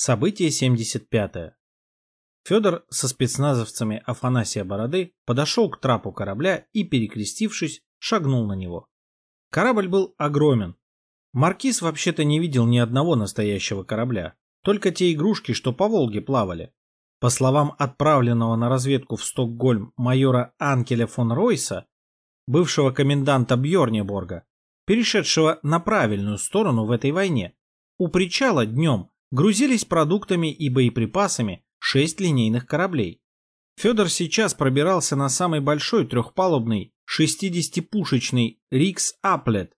Событие 75. Федор со спецназовцами Афанасия Бороды подошел к трапу корабля и, перекрестившись, шагнул на него. Корабль был огромен. Маркиз вообще-то не видел ни одного настоящего корабля, только те игрушки, что по Волге плавали. По словам отправленного на разведку в Стокгольм майора Анкеля фон Ройса, бывшего коменданта Бьорнеборга, перешедшего на правильную сторону в этой войне, у причала днем грузились продуктами и боеприпасами шесть линейных кораблей. Федор сейчас пробирался на самый большой трехпалубный 60-пушечный Рикс Аплет.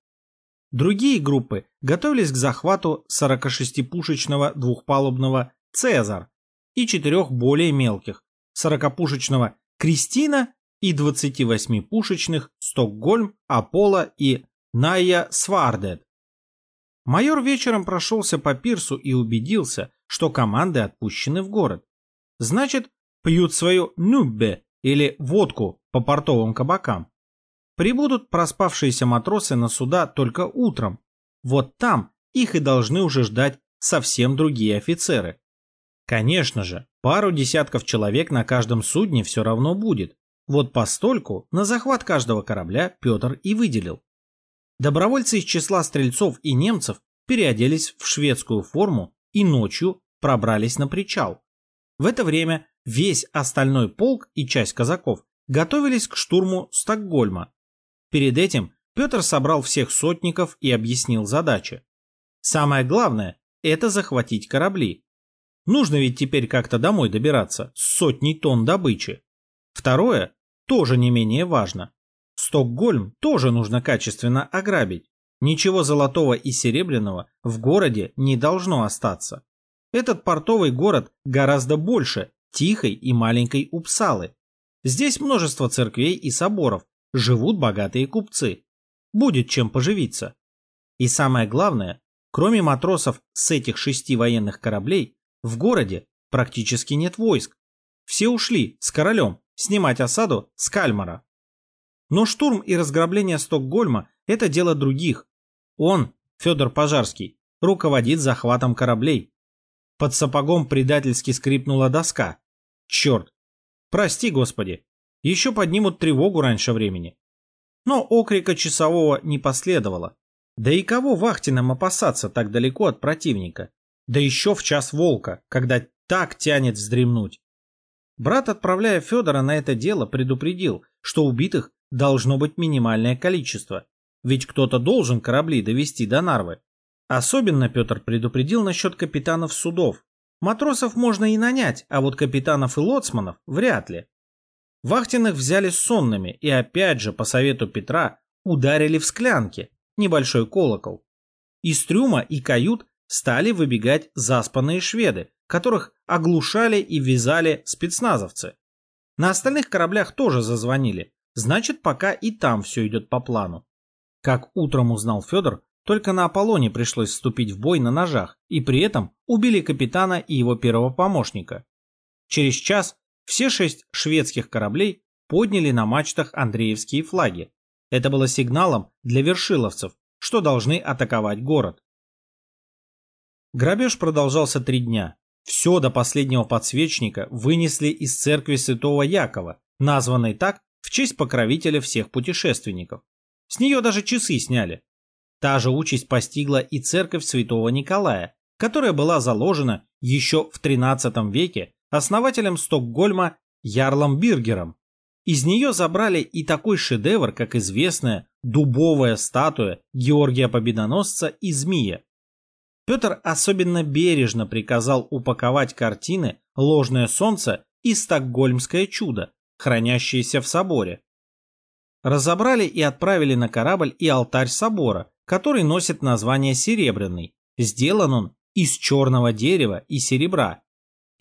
Другие группы готовились к захвату 46-пушечного двухпалубного Цезар и четырех более мелких 40-пушечного Кристина и 28-пушечных Стокгольм, Аполло и Найя Свардет. Майор вечером прошелся по пирсу и убедился, что команды отпущены в город. Значит, пьют свою нюббе или водку по портовым кабакам. Прибудут проспавшиеся матросы на суда только утром. Вот там их и должны уже ждать совсем другие офицеры. Конечно же, пару десятков человек на каждом судне все равно будет. Вот постольку на захват каждого корабля Петр и выделил. Добровольцы из числа стрельцов и немцев переоделись в шведскую форму и ночью пробрались на причал. В это время весь остальной полк и часть казаков готовились к штурму Стокгольма, Перед этим Петр собрал всех сотников и объяснил задачи. Самое главное – это захватить корабли. Нужно ведь теперь как-то домой добираться с сотней тонн добычи. Второе – тоже не менее важно. Стокгольм тоже нужно качественно ограбить. Ничего золотого и серебряного в городе не должно остаться. Этот портовый город гораздо больше тихой и маленькой Упсалы. Здесь множество церквей и соборов, живут богатые купцы. Будет чем поживиться. И самое главное, кроме матросов с этих шести военных кораблей, в городе практически нет войск. Все ушли с королем снимать осаду с Кальмара. Но штурм и разграбление Стокгольма – это дело других. Он, Федор Пожарский, руководит захватом кораблей. Под сапогом предательски скрипнула доска. Черт! Прости, Господи, еще поднимут тревогу раньше времени. Но окрика часового не последовало. Да и кого Вахтиным опасаться так далеко от противника? Да еще в час волка, когда так тянет вздремнуть. Брат, отправляя Федора на это дело, предупредил, что убитых должно быть минимальное количество, ведь кто-то должен корабли довести до Нарвы. Особенно Петр предупредил насчет капитанов судов. Матросов можно и нанять, а вот капитанов и лоцманов вряд ли. Вахтенных взяли сонными и опять же, по совету Петра, ударили в склянки, небольшой колокол. Из трюма и кают стали выбегать заспанные шведы, которых оглушали и вязали спецназовцы. На остальных кораблях тоже зазвонили, значит, пока и там все идет по плану. Как утром узнал Федор, только на Аполлоне пришлось вступить в бой на ножах, и при этом убили капитана и его первого помощника. Через час все шесть шведских кораблей подняли на мачтах Андреевские флаги. Это было сигналом для вершиловцев, что должны атаковать город. Грабеж продолжался три дня. Все до последнего подсвечника вынесли из церкви святого Якова, названной так в честь покровителя всех путешественников. С нее даже часы сняли. Та же участь постигла и церковь святого Николая, которая была заложена еще в XIII веке основателем Стокгольма Ярлом Биргером. Из нее забрали и такой шедевр, как известная дубовая статуя Георгия Победоносца и змея. Петр особенно бережно приказал упаковать картины «Ложное солнце» и «Стокгольмское чудо», хранящиеся в соборе. Разобрали и отправили на корабль и алтарь собора, который носит название «Серебряный». Сделан он из черного дерева и серебра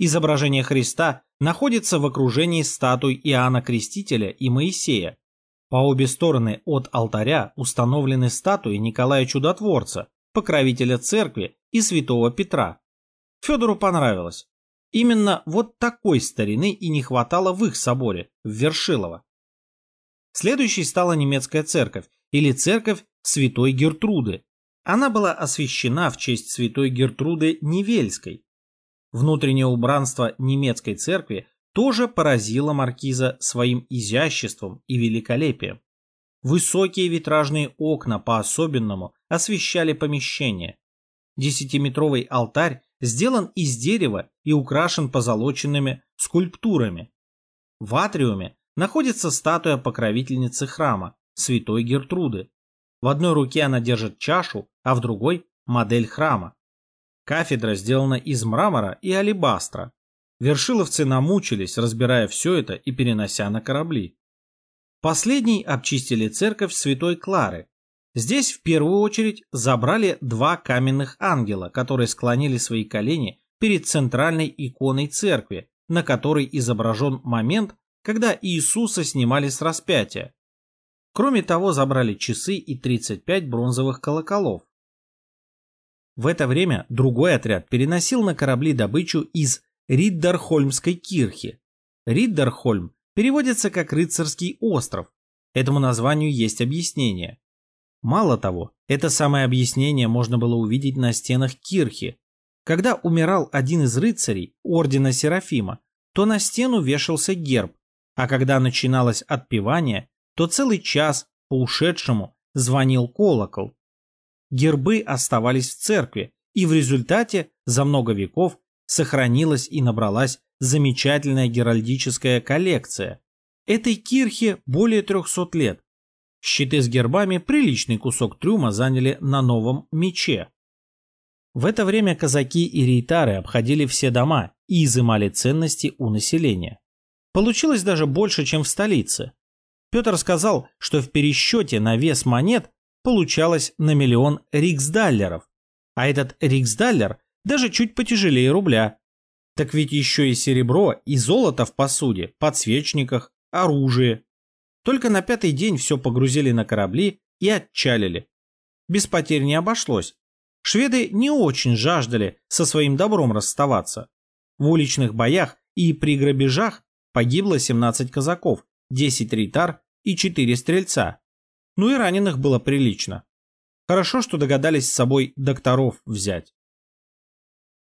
Изображение Христа находится в окружении статуй Иоанна Крестителя и Моисея. По обе стороны от алтаря установлены статуи Николая Чудотворца, покровителя церкви и святого Петра. Федору понравилось. Именно вот такой старины и не хватало в их соборе, в Вершилово. Следующей стала немецкая церковь, или церковь святой Гертруды. Она была освящена в честь святой Гертруды Невельской, Внутреннее убранство немецкой церкви тоже поразило маркиза своим изяществом и великолепием. Высокие витражные окна по-особенному освещали помещение. Десятиметровый алтарь сделан из дерева и украшен позолоченными скульптурами. В атриуме находится статуя покровительницы храма, святой Гертруды. В одной руке она держит чашу, а в другой – модель храма. Кафедра сделана из мрамора и алебастра. Вершиловцы намучились, разбирая все это и перенося на корабли. Последний обчистили церковь Святой Клары. Здесь в первую очередь забрали два каменных ангела, которые склонили свои колени перед центральной иконой церкви, на которой изображен момент, когда Иисуса снимали с распятия. Кроме того, забрали часы и 35 бронзовых колоколов. В это время другой отряд переносил на корабли добычу из Риддархольмской кирхи. Риддархольм переводится как «рыцарский остров». Этому названию есть объяснение. Мало того, это самое объяснение можно было увидеть на стенах кирхи. Когда умирал один из рыцарей ордена Серафима, то на стену вешался герб, а когда начиналось отпевание, то целый час по ушедшему звонил колокол. Гербы оставались в церкви, и в результате за много веков сохранилась и набралась замечательная геральдическая коллекция. Этой кирхе более 300 лет. Щиты с гербами приличный кусок трюма заняли на новом мече. В это время казаки и рейтары обходили все дома и изымали ценности у населения. Получилось даже больше, чем в столице. Петр сказал, что в пересчете на вес монет получалось на миллион риксдаллеров, а этот риксдаллер даже чуть потяжелее рубля. Так ведь еще и серебро, и золото в посуде, подсвечниках, оружие. Только на пятый день все погрузили на корабли и отчалили. Без потерь не обошлось. Шведы не очень жаждали со своим добром расставаться. В уличных боях и при грабежах погибло 17 казаков, 10 рейтар и 4 стрельца. Ну и раненых было прилично. Хорошо, что догадались с собой докторов взять.